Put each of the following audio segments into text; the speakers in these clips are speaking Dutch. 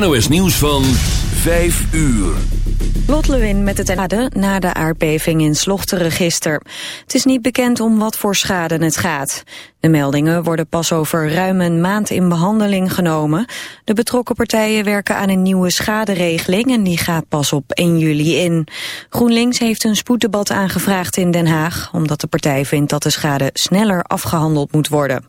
NOS Nieuws van 5 uur. Lot met het schade na de aardbeving in Slochterregister. Het is niet bekend om wat voor schade het gaat. De meldingen worden pas over ruim een maand in behandeling genomen. De betrokken partijen werken aan een nieuwe schaderegeling en die gaat pas op 1 juli in. GroenLinks heeft een spoeddebat aangevraagd in Den Haag... omdat de partij vindt dat de schade sneller afgehandeld moet worden.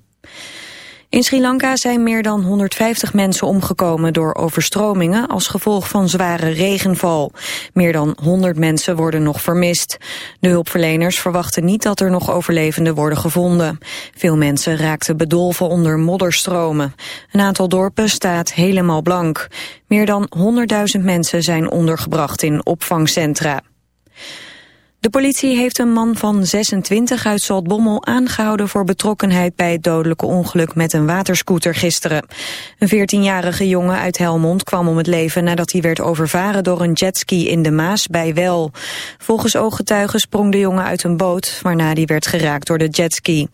In Sri Lanka zijn meer dan 150 mensen omgekomen door overstromingen als gevolg van zware regenval. Meer dan 100 mensen worden nog vermist. De hulpverleners verwachten niet dat er nog overlevenden worden gevonden. Veel mensen raakten bedolven onder modderstromen. Een aantal dorpen staat helemaal blank. Meer dan 100.000 mensen zijn ondergebracht in opvangcentra. De politie heeft een man van 26 uit Zaltbommel aangehouden voor betrokkenheid bij het dodelijke ongeluk met een waterscooter gisteren. Een 14-jarige jongen uit Helmond kwam om het leven nadat hij werd overvaren door een jetski in de Maas bij Wel. Volgens ooggetuigen sprong de jongen uit een boot, waarna die werd geraakt door de jetski.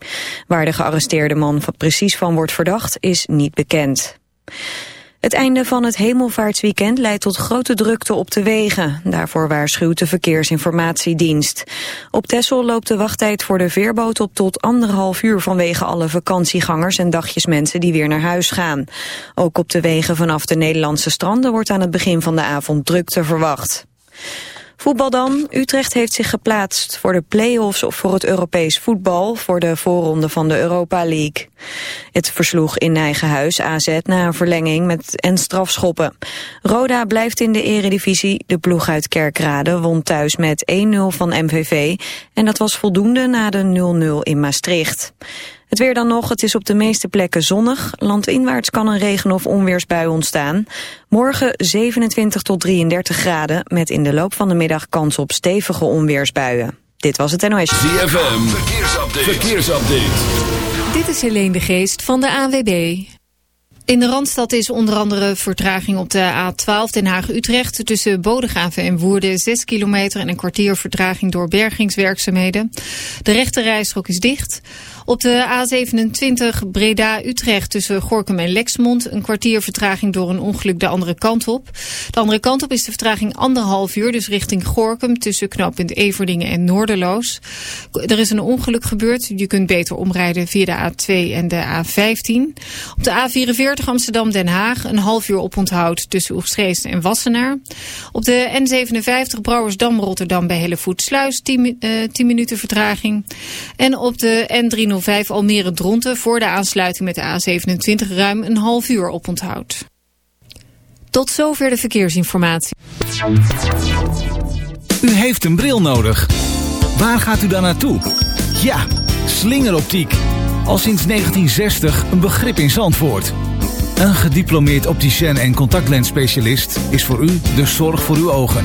Waar de gearresteerde man precies van wordt verdacht is niet bekend. Het einde van het hemelvaartsweekend leidt tot grote drukte op de wegen. Daarvoor waarschuwt de Verkeersinformatiedienst. Op Texel loopt de wachttijd voor de veerboot op tot anderhalf uur... vanwege alle vakantiegangers en dagjesmensen die weer naar huis gaan. Ook op de wegen vanaf de Nederlandse stranden wordt aan het begin van de avond drukte verwacht. Voetbal dan. Utrecht heeft zich geplaatst voor de play-offs of voor het Europees voetbal voor de voorronde van de Europa League. Het versloeg in eigen huis AZ na een verlenging met en strafschoppen. Roda blijft in de eredivisie. De ploeg uit Kerkrade won thuis met 1-0 van MVV en dat was voldoende na de 0-0 in Maastricht. Het weer dan nog, het is op de meeste plekken zonnig. Landinwaarts kan een regen- of onweersbui ontstaan. Morgen 27 tot 33 graden, met in de loop van de middag kans op stevige onweersbuien. Dit was het NOS. ZFM, verkeersupdate. verkeersupdate. Dit is Helene de Geest van de ANWB. In de Randstad is onder andere vertraging op de A12 Den Haag-Utrecht... tussen Bodegraven en Woerden 6 kilometer en een kwartier vertraging door bergingswerkzaamheden. De rechte rijstrook is dicht... Op de A27 Breda-Utrecht tussen Gorkum en Lexmond... een kwartier vertraging door een ongeluk de andere kant op. De andere kant op is de vertraging anderhalf uur... dus richting Gorkum tussen knooppunt Everdingen en Noorderloos. Er is een ongeluk gebeurd. Je kunt beter omrijden via de A2 en de A15. Op de A44 Amsterdam-Den Haag een half uur oponthoud... tussen Oegstrees en Wassenaar. Op de N57 Brouwersdam-Rotterdam bij Hellevoetsluis 10, uh, 10 minuten vertraging. En op de N3 05 Almere Dronten voor de aansluiting met de A27 ruim een half uur op onthoud. Tot zover de verkeersinformatie. U heeft een bril nodig. Waar gaat u dan naartoe? Ja, slingeroptiek. Al sinds 1960 een begrip in Zandvoort. Een gediplomeerd opticien en contactlensspecialist is voor u de zorg voor uw ogen.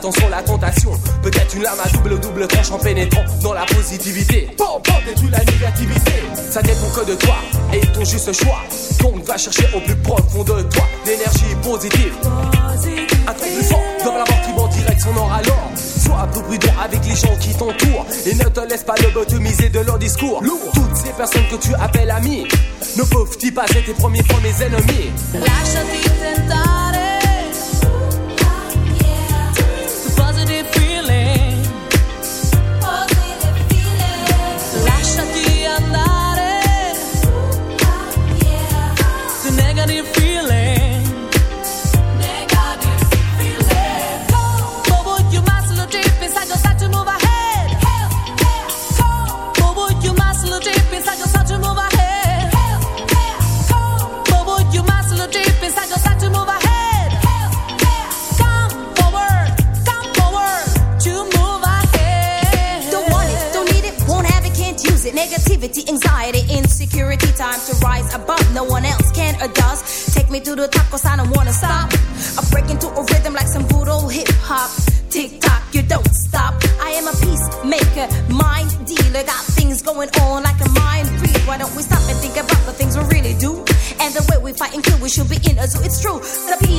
Attention la tentation. Peut-être une lame à double double tranche en pénétrant dans la positivité. Bon, bon, détruis la négativité. Ça dépend que de toi et ton juste choix. Donc va chercher au plus profond de toi l'énergie positive. Un truc plus fort dans la mort qui va direct son or alors. Sois un peu prudent avec les gens qui t'entourent et ne te laisse pas lobotomiser de leur discours. Toutes ces personnes que tu appelles amis ne peuvent-ils pas être tes premiers fois mes ennemis? we should be in a zoo. It's true. The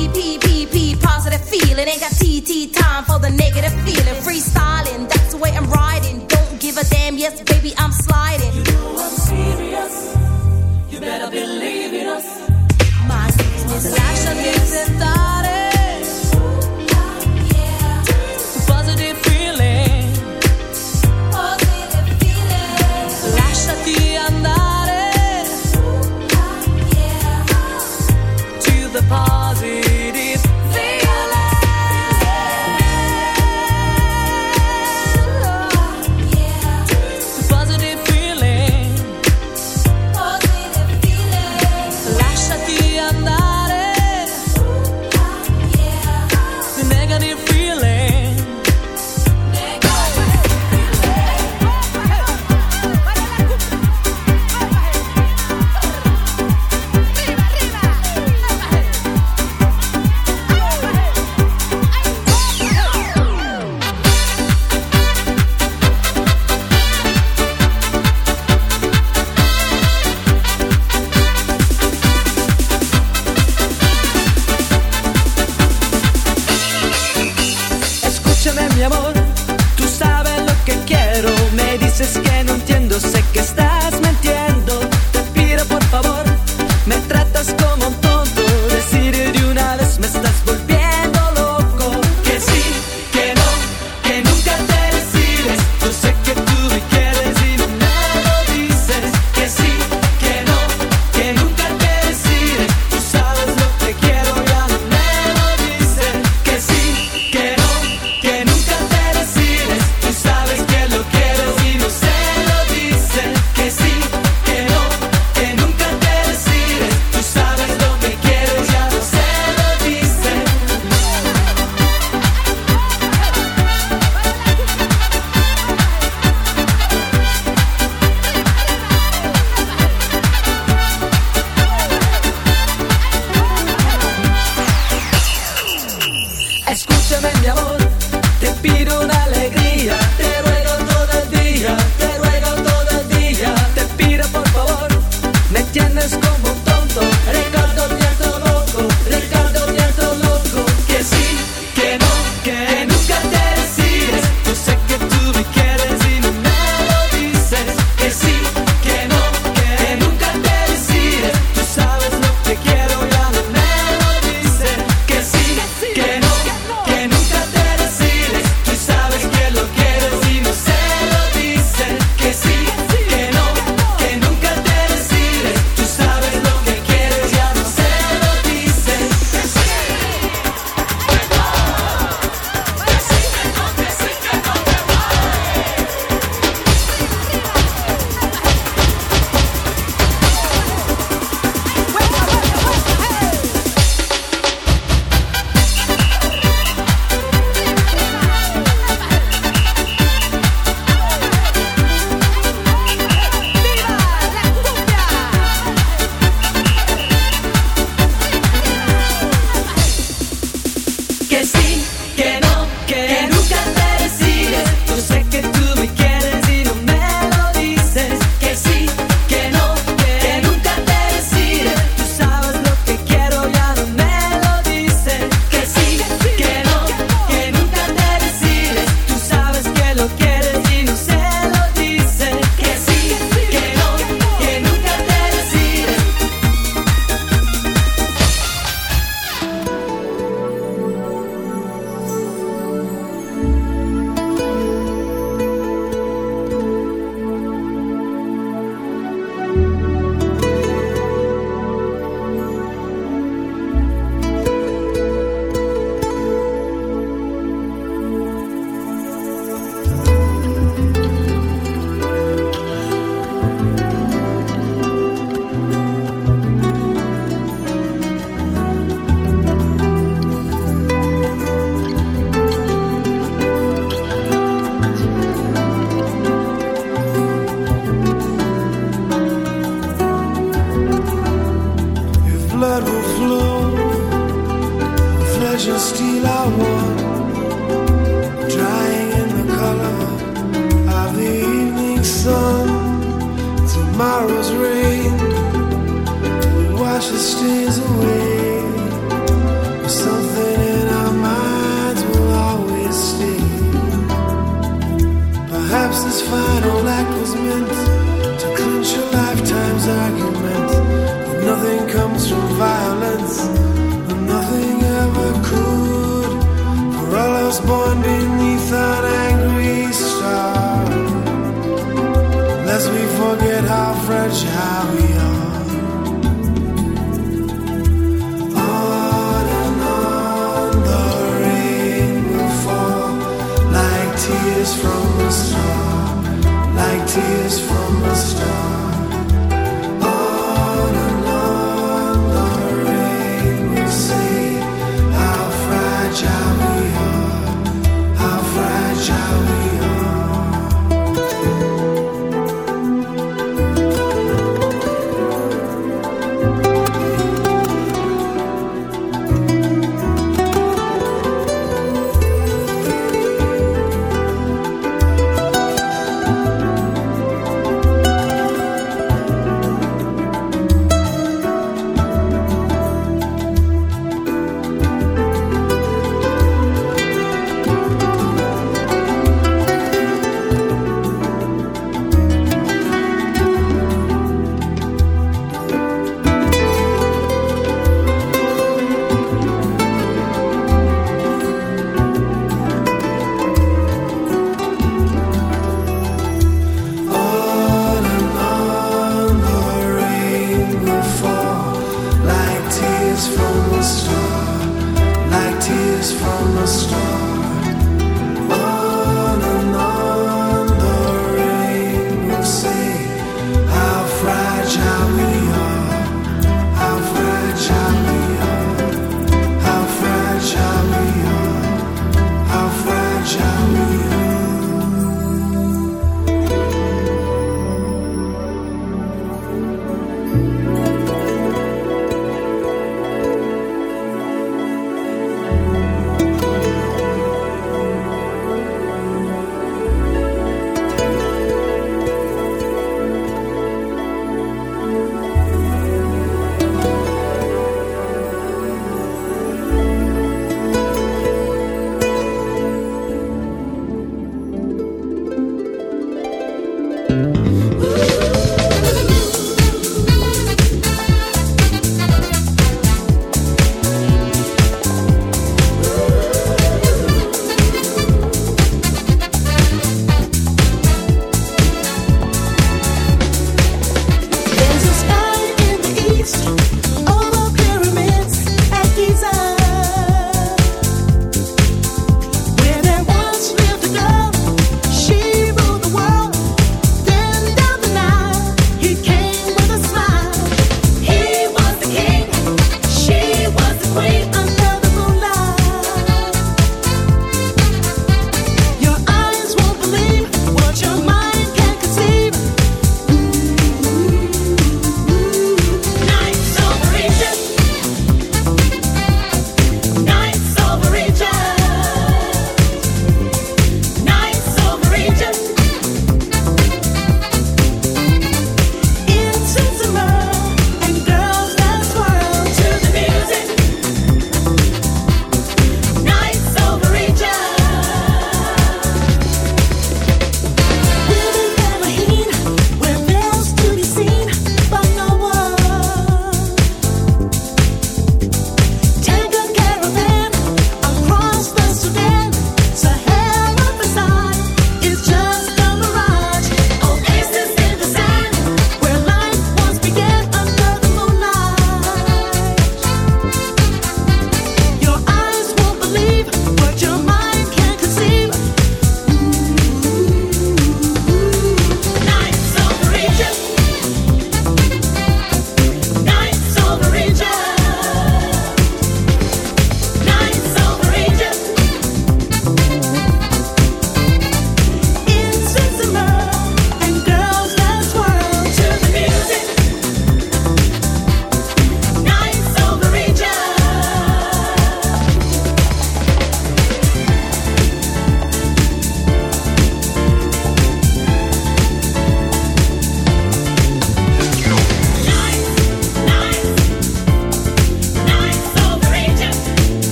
deixar.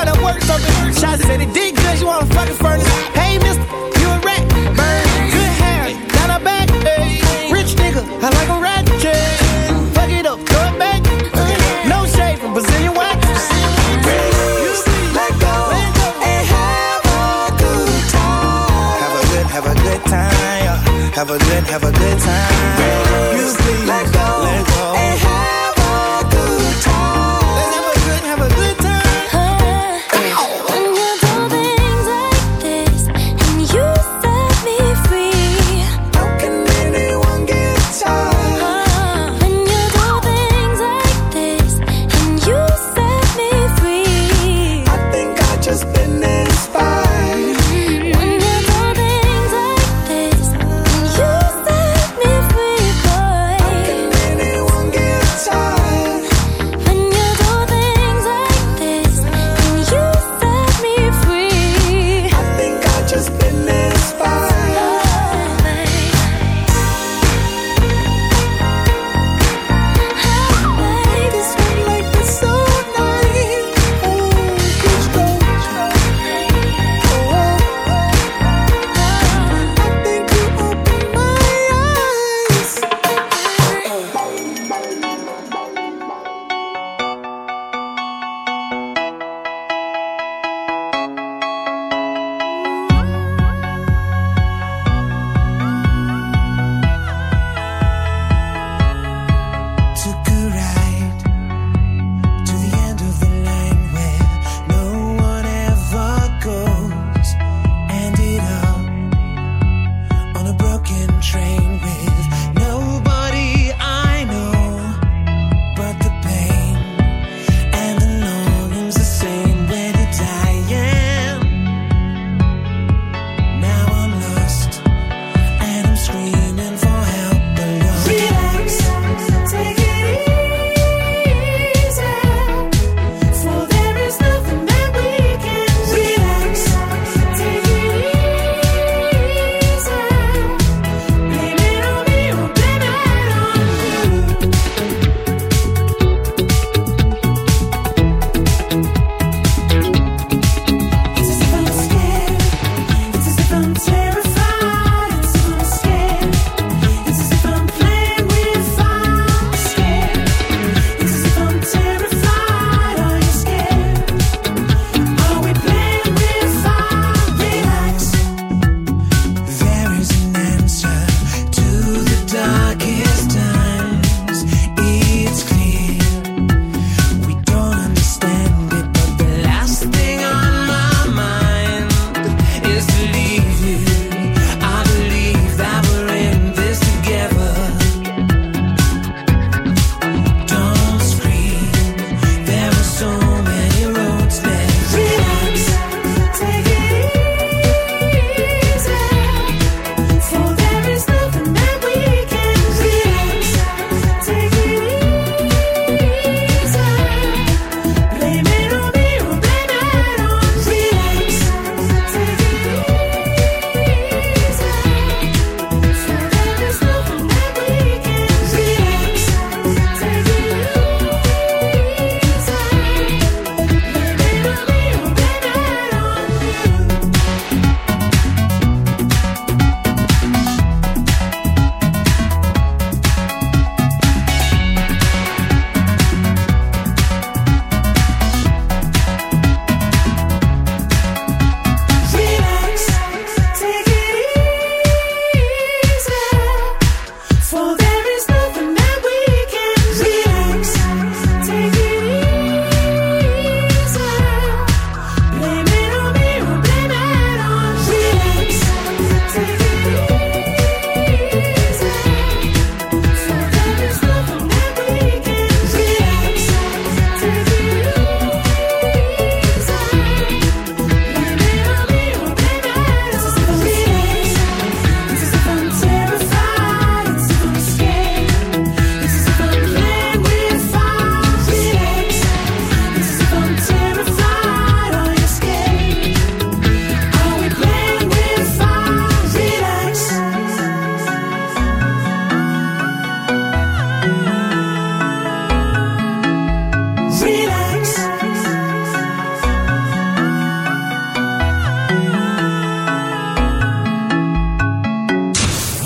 tryna work something. Shots said it did good, you wanna fucking furnace. Hey, mister, you a rat. Burn good hair, not a bad. Hey. Rich nigga, I like a rat. Fuck it up, throw it back. No shade from Brazilian wax. Have a good, have a good time. Have a good, have a good time.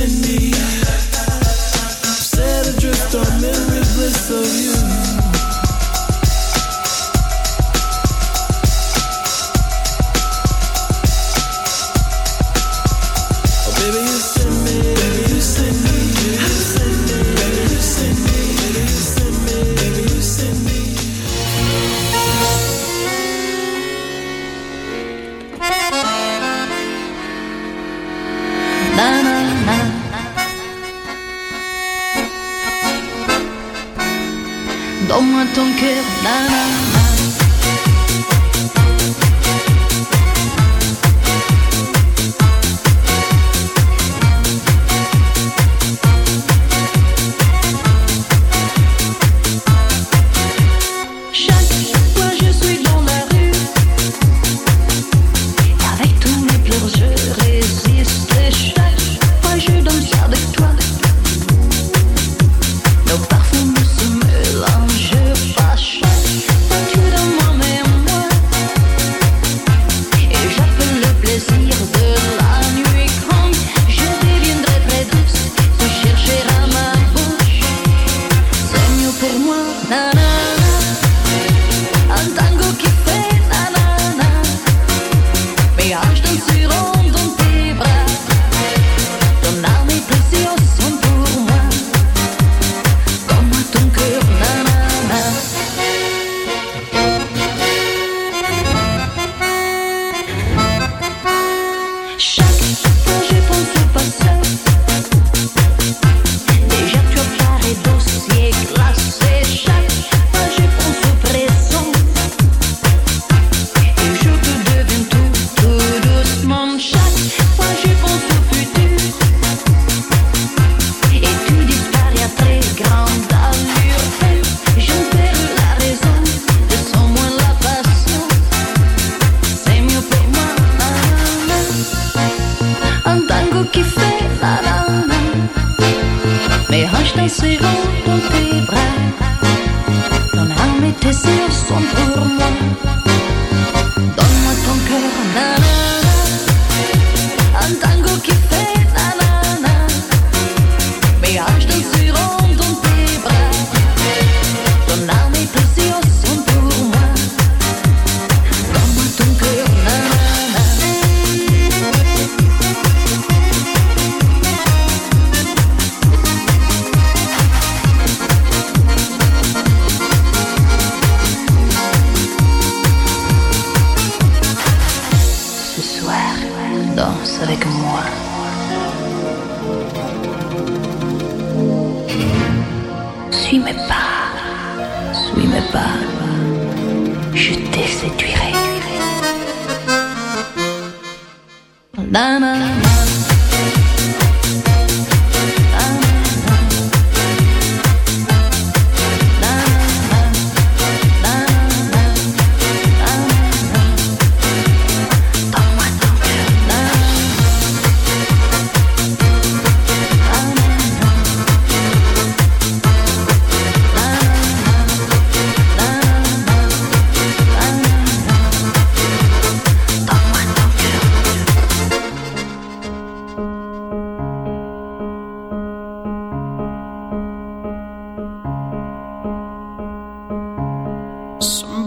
in me.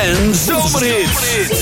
En Zomerhits.